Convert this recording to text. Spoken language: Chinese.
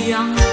一样。